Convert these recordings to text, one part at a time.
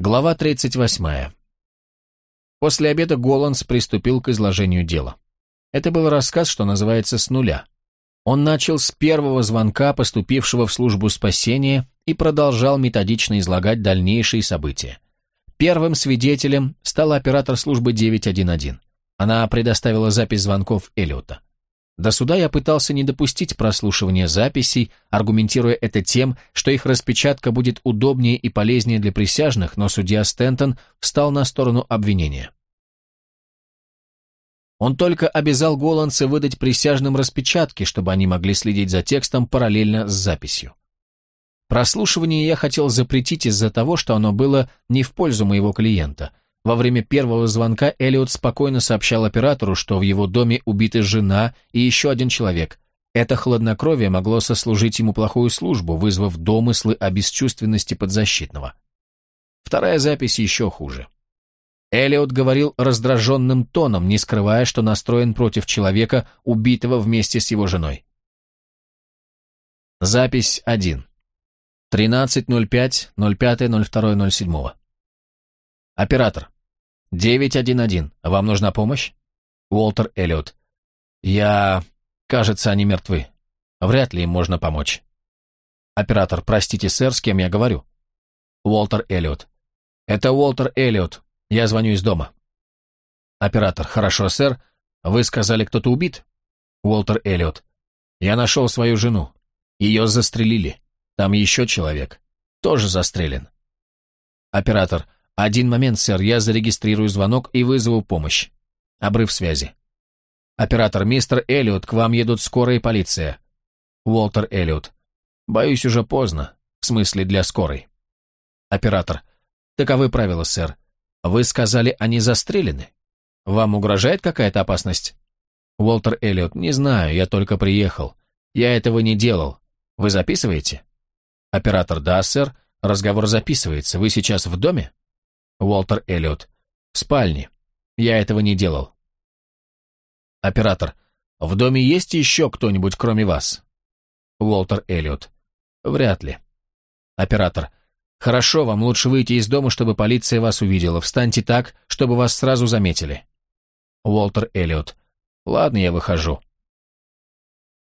Глава 38. После обеда Голландс приступил к изложению дела. Это был рассказ, что называется, с нуля. Он начал с первого звонка, поступившего в службу спасения, и продолжал методично излагать дальнейшие события. Первым свидетелем стала оператор службы 911. Она предоставила запись звонков Эллиота. До суда я пытался не допустить прослушивания записей, аргументируя это тем, что их распечатка будет удобнее и полезнее для присяжных, но судья Стентон встал на сторону обвинения. Он только обязал голландца выдать присяжным распечатки, чтобы они могли следить за текстом параллельно с записью. Прослушивание я хотел запретить из-за того, что оно было не в пользу моего клиента – во время первого звонка Элliot спокойно сообщал оператору, что в его доме убиты жена и еще один человек. Это хладнокровие могло сослужить ему плохую службу, вызвав домыслы о бесчувственности подзащитного. Вторая запись еще хуже. Элliot говорил раздраженным тоном, не скрывая, что настроен против человека, убитого вместе с его женой. Запись 1. 13.05.05.02.07. Оператор. 911. Вам нужна помощь? Уолтер Эллиот. Я... Кажется, они мертвы. Вряд ли им можно помочь. Оператор. Простите, сэр, с кем я говорю? Уолтер Эллиот. Это Уолтер Эллиот. Я звоню из дома. Оператор. Хорошо, сэр. Вы сказали, кто-то убит? Уолтер Эллиот. Я нашел свою жену. Ее застрелили. Там еще человек. Тоже застрелен. Оператор. «Один момент, сэр, я зарегистрирую звонок и вызову помощь». Обрыв связи. «Оператор, мистер Эллиот, к вам едут скорая и полиция». Уолтер Эллиот. «Боюсь, уже поздно. В смысле, для скорой». Оператор. «Таковы правила, сэр. Вы сказали, они застрелены? Вам угрожает какая-то опасность?» Уолтер Эллиот. «Не знаю, я только приехал. Я этого не делал. Вы записываете?» Оператор. «Да, сэр. Разговор записывается. Вы сейчас в доме?» Уолтер Эллиот. В спальне. Я этого не делал. Оператор. В доме есть еще кто-нибудь, кроме вас? Уолтер Эллиот. Вряд ли. Оператор. Хорошо, вам лучше выйти из дома, чтобы полиция вас увидела. Встаньте так, чтобы вас сразу заметили. Уолтер Эллиот. Ладно, я выхожу.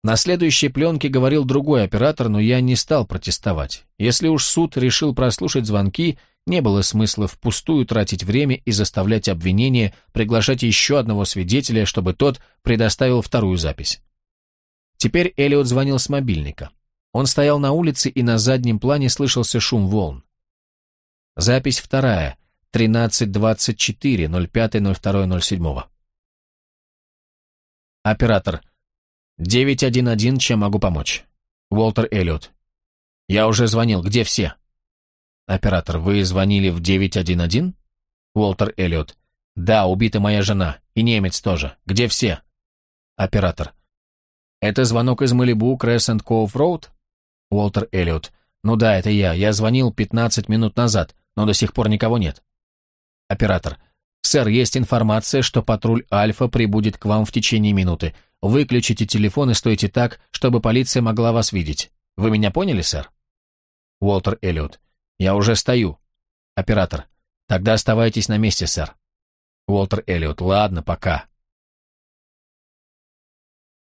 На следующей пленке говорил другой оператор, но я не стал протестовать. Если уж суд решил прослушать звонки, не было смысла впустую тратить время и заставлять обвинение приглашать еще одного свидетеля, чтобы тот предоставил вторую запись. Теперь Элиот звонил с мобильника. Он стоял на улице, и на заднем плане слышался шум волн. Запись вторая, 13.24, 05.02.07. Оператор. 911, чем могу помочь? Уолтер Эллиот. Я уже звонил, где все? Оператор, вы звонили в 911? Уолтер Эллиот. Да, убита моя жена. И немец тоже. Где все? Оператор. Это звонок из Малибу, Крессент Коув Роуд? Уолтер Эллиот. Ну да, это я. Я звонил 15 минут назад, но до сих пор никого нет. Оператор. Сэр, есть информация, что патруль Альфа прибудет к вам в течение минуты. Выключите телефон и стойте так, чтобы полиция могла вас видеть. Вы меня поняли, сэр? Уолтер Эллиот. «Я уже стою». «Оператор, тогда оставайтесь на месте, сэр». Уолтер Эллиот, «Ладно, пока».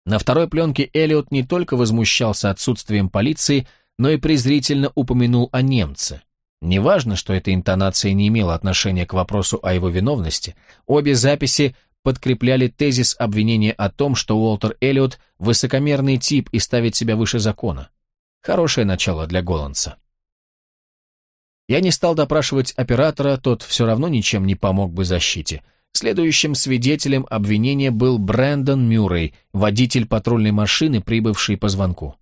На второй пленке Эллиот не только возмущался отсутствием полиции, но и презрительно упомянул о немце. Неважно, что эта интонация не имела отношения к вопросу о его виновности, обе записи подкрепляли тезис обвинения о том, что Уолтер Эллиот – высокомерный тип и ставит себя выше закона. Хорошее начало для Голландса. Я не стал допрашивать оператора, тот все равно ничем не помог бы защите. Следующим свидетелем обвинения был Брэндон Мюррей, водитель патрульной машины, прибывший по звонку.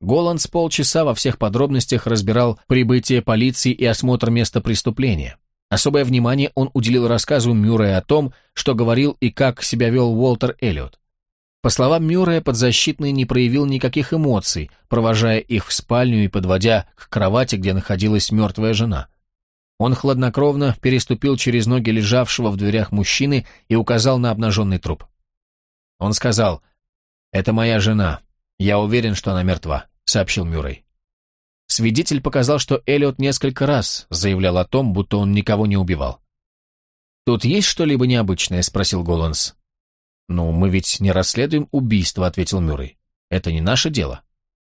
Голланд с полчаса во всех подробностях разбирал прибытие полиции и осмотр места преступления. Особое внимание он уделил рассказу Мюррея о том, что говорил и как себя вел Уолтер Эллиот. По словам Мюррея, подзащитный не проявил никаких эмоций, провожая их в спальню и подводя к кровати, где находилась мертвая жена. Он хладнокровно переступил через ноги лежавшего в дверях мужчины и указал на обнаженный труп. Он сказал, «Это моя жена. Я уверен, что она мертва», — сообщил Мюррей. Свидетель показал, что Эллиот несколько раз заявлял о том, будто он никого не убивал. «Тут есть что-либо необычное?» — спросил Голландс. «Ну, мы ведь не расследуем убийство», — ответил Мюррей. «Это не наше дело.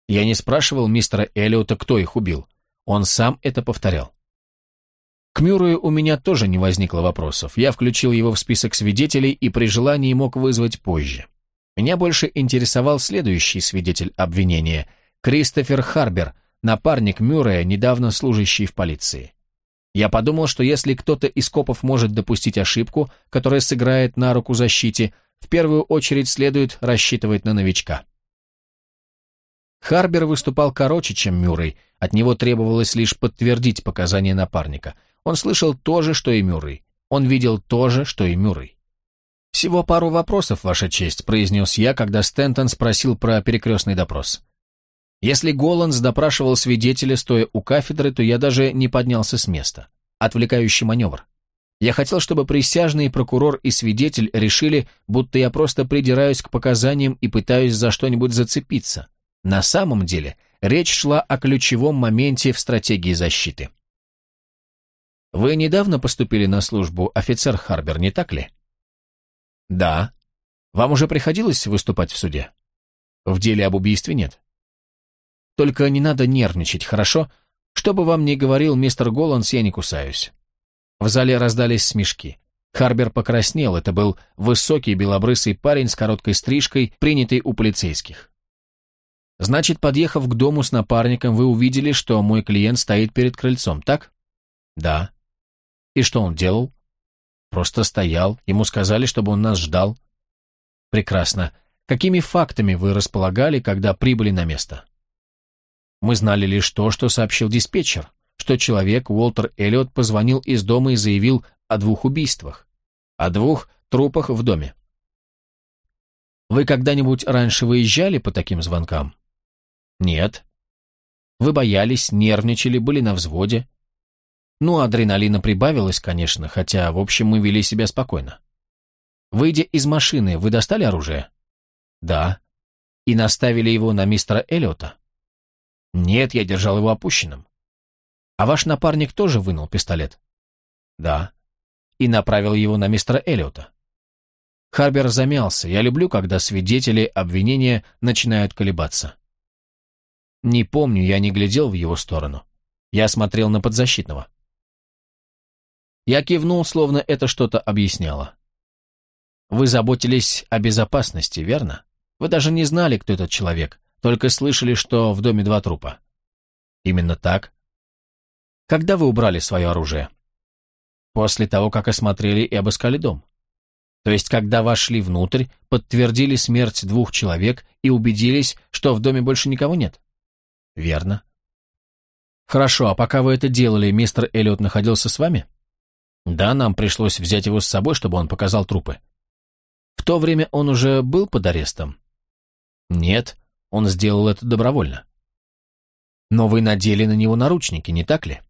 Я не спрашивал мистера Эллиота, кто их убил. Он сам это повторял. К Мюррею у меня тоже не возникло вопросов. Я включил его в список свидетелей и при желании мог вызвать позже. Меня больше интересовал следующий свидетель обвинения – Кристофер Харбер, напарник Мюррея, недавно служащий в полиции. Я подумал, что если кто-то из копов может допустить ошибку, которая сыграет на руку защите, в первую очередь следует рассчитывать на новичка. Харбер выступал короче, чем Мюррей, от него требовалось лишь подтвердить показания напарника – он слышал то же, что и Мюррей. Он видел то же, что и Мюррей. «Всего пару вопросов, Ваша честь», — произнес я, когда Стентон спросил про перекрестный допрос. Если Голландс допрашивал свидетеля, стоя у кафедры, то я даже не поднялся с места. Отвлекающий маневр. Я хотел, чтобы присяжные, прокурор и свидетель решили, будто я просто придираюсь к показаниям и пытаюсь за что-нибудь зацепиться. На самом деле, речь шла о ключевом моменте в стратегии защиты. Вы недавно поступили на службу, офицер Харбер, не так ли? Да. Вам уже приходилось выступать в суде? В деле об убийстве нет. Только не надо нервничать, хорошо? Что бы вам ни говорил мистер Голландс, я не кусаюсь. В зале раздались смешки. Харбер покраснел, это был высокий белобрысый парень с короткой стрижкой, принятой у полицейских. Значит, подъехав к дому с напарником, вы увидели, что мой клиент стоит перед крыльцом, так? Да. И что он делал? Просто стоял, ему сказали, чтобы он нас ждал. Прекрасно. Какими фактами вы располагали, когда прибыли на место? Мы знали лишь то, что сообщил диспетчер, что человек, Уолтер Эллиот, позвонил из дома и заявил о двух убийствах, о двух трупах в доме. Вы когда-нибудь раньше выезжали по таким звонкам? Нет. Вы боялись, нервничали, были на взводе? Ну, адреналина прибавилось, конечно, хотя, в общем, мы вели себя спокойно. Выйдя из машины, вы достали оружие? Да. И наставили его на мистера Эллиота? Нет, я держал его опущенным. А ваш напарник тоже вынул пистолет? Да. И направил его на мистера Эллиота? Харбер замялся. Я люблю, когда свидетели обвинения начинают колебаться. Не помню, я не глядел в его сторону. Я смотрел на подзащитного. Я кивнул, словно это что-то объясняло. Вы заботились о безопасности, верно? Вы даже не знали, кто этот человек, только слышали, что в доме два трупа. Именно так. Когда вы убрали свое оружие? После того, как осмотрели и обыскали дом. То есть, когда вошли внутрь, подтвердили смерть двух человек и убедились, что в доме больше никого нет? Верно. Хорошо, а пока вы это делали, мистер Эллиот находился с вами? Да, нам пришлось взять его с собой, чтобы он показал трупы. В то время он уже был под арестом? Нет, он сделал это добровольно. Но вы надели на него наручники, не так ли?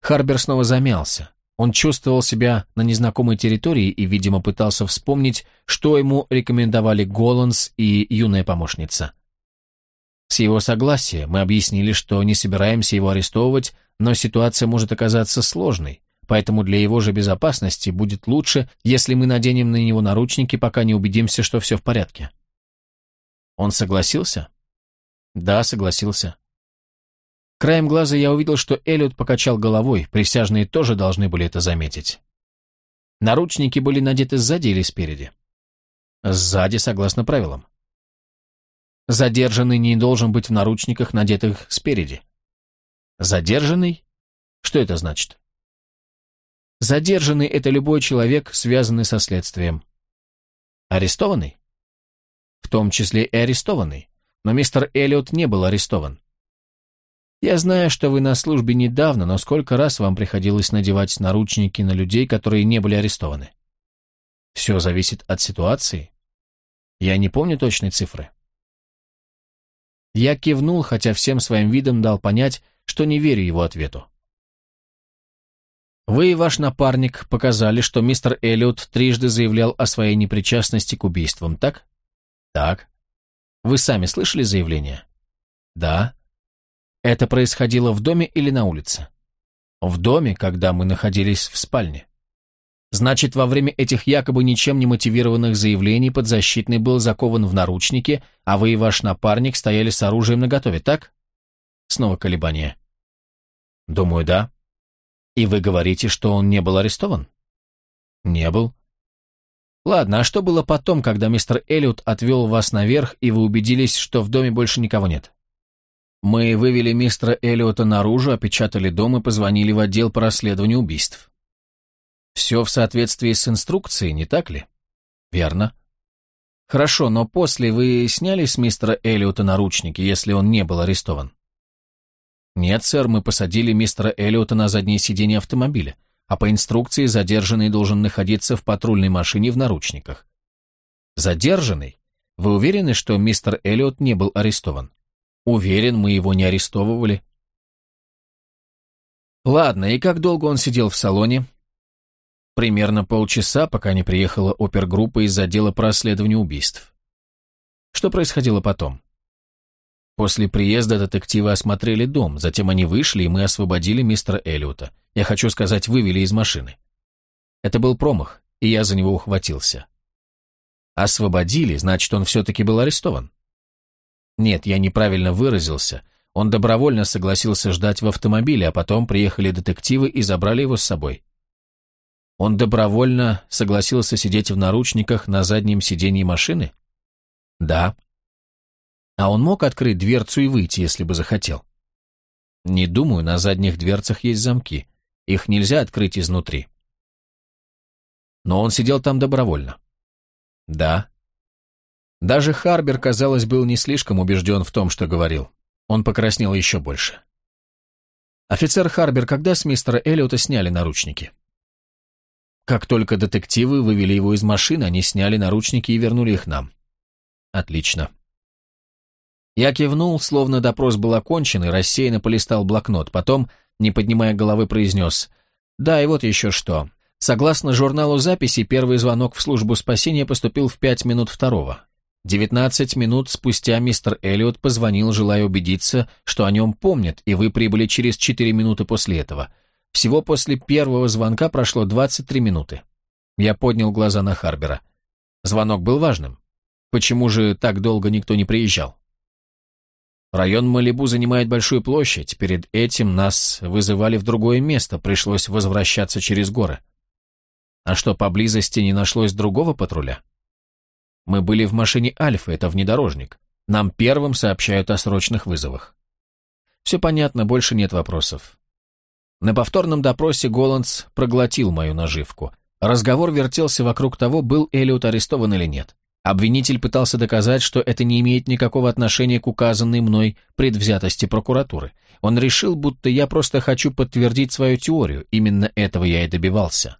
Харбер снова замялся. Он чувствовал себя на незнакомой территории и, видимо, пытался вспомнить, что ему рекомендовали Голландс и юная помощница. С его согласия мы объяснили, что не собираемся его арестовывать, но ситуация может оказаться сложной, поэтому для его же безопасности будет лучше, если мы наденем на него наручники, пока не убедимся, что все в порядке. Он согласился? Да, согласился. Краем глаза я увидел, что Эллиот покачал головой, присяжные тоже должны были это заметить. Наручники были надеты сзади или спереди? Сзади, согласно правилам. Задержанный не должен быть в наручниках, надетых спереди. Задержанный? Что это значит? Задержанный – это любой человек, связанный со следствием. Арестованный? В том числе и арестованный. Но мистер Эллиот не был арестован. Я знаю, что вы на службе недавно, но сколько раз вам приходилось надевать наручники на людей, которые не были арестованы? Все зависит от ситуации. Я не помню точной цифры. Я кивнул, хотя всем своим видом дал понять, что не верю его ответу. Вы и ваш напарник показали, что мистер Эллиот трижды заявлял о своей непричастности к убийствам, так? Так. Вы сами слышали заявление? Да. Это происходило в доме или на улице? В доме, когда мы находились в спальне. Значит, во время этих якобы ничем не мотивированных заявлений подзащитный был закован в наручники, а вы и ваш напарник стояли с оружием наготове, так? Снова колебания. Думаю, да. И вы говорите, что он не был арестован? Не был. Ладно, а что было потом, когда мистер Эллиот отвел вас наверх, и вы убедились, что в доме больше никого нет? Мы вывели мистера Эллиота наружу, опечатали дом и позвонили в отдел по расследованию убийств. Все в соответствии с инструкцией, не так ли? Верно. Хорошо, но после вы сняли с мистера Эллиота наручники, если он не был арестован? Нет, сэр, мы посадили мистера Эллиота на заднее сиденье автомобиля а по инструкции задержанный должен находиться в патрульной машине в наручниках. Задержанный? Вы уверены, что мистер Эллиот не был арестован? Уверен, мы его не арестовывали. Ладно, и как долго он сидел в салоне? Примерно полчаса, пока не приехала опергруппа из отдела по расследованию убийств. Что происходило потом? После приезда детективы осмотрели дом, затем они вышли, и мы освободили мистера Эллиота. Я хочу сказать, вывели из машины. Это был промах, и я за него ухватился. Освободили, значит, он все-таки был арестован. Нет, я неправильно выразился. Он добровольно согласился ждать в автомобиле, а потом приехали детективы и забрали его с собой. Он добровольно согласился сидеть в наручниках на заднем сиденье машины? Да. А он мог открыть дверцу и выйти, если бы захотел? Не думаю, на задних дверцах есть замки. Их нельзя открыть изнутри. Но он сидел там добровольно. Да. Даже Харбер, казалось, был не слишком убежден в том, что говорил. Он покраснел еще больше. Офицер Харбер, когда с мистера Эллиота сняли наручники? Как только детективы вывели его из машины, они сняли наручники и вернули их нам. Отлично. Я кивнул, словно допрос был окончен, и рассеянно полистал блокнот. Потом не поднимая головы, произнес «Да, и вот еще что. Согласно журналу записи, первый звонок в службу спасения поступил в пять минут второго. Девятнадцать минут спустя мистер Эллиот позвонил, желая убедиться, что о нем помнят, и вы прибыли через четыре минуты после этого. Всего после первого звонка прошло двадцать три минуты. Я поднял глаза на Харбера. Звонок был важным. Почему же так долго никто не приезжал? Район Малибу занимает большую площадь, перед этим нас вызывали в другое место, пришлось возвращаться через горы. А что, поблизости не нашлось другого патруля? Мы были в машине Альфа, это внедорожник. Нам первым сообщают о срочных вызовах. Все понятно, больше нет вопросов. На повторном допросе Голландс проглотил мою наживку. Разговор вертелся вокруг того, был Эллиот арестован или нет. Обвинитель пытался доказать, что это не имеет никакого отношения к указанной мной предвзятости прокуратуры. Он решил, будто я просто хочу подтвердить свою теорию, именно этого я и добивался.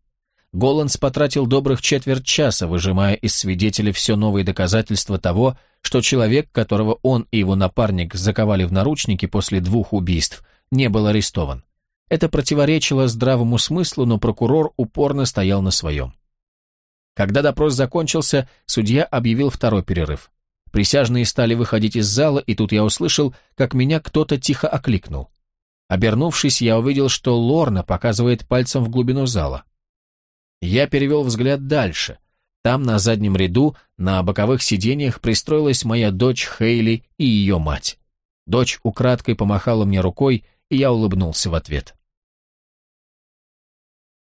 Голландс потратил добрых четверть часа, выжимая из свидетеля все новые доказательства того, что человек, которого он и его напарник заковали в наручники после двух убийств, не был арестован. Это противоречило здравому смыслу, но прокурор упорно стоял на своем. Когда допрос закончился, судья объявил второй перерыв. Присяжные стали выходить из зала, и тут я услышал, как меня кто-то тихо окликнул. Обернувшись, я увидел, что Лорна показывает пальцем в глубину зала. Я перевел взгляд дальше. Там, на заднем ряду, на боковых сиденьях, пристроилась моя дочь Хейли и ее мать. Дочь украдкой помахала мне рукой, и я улыбнулся в ответ.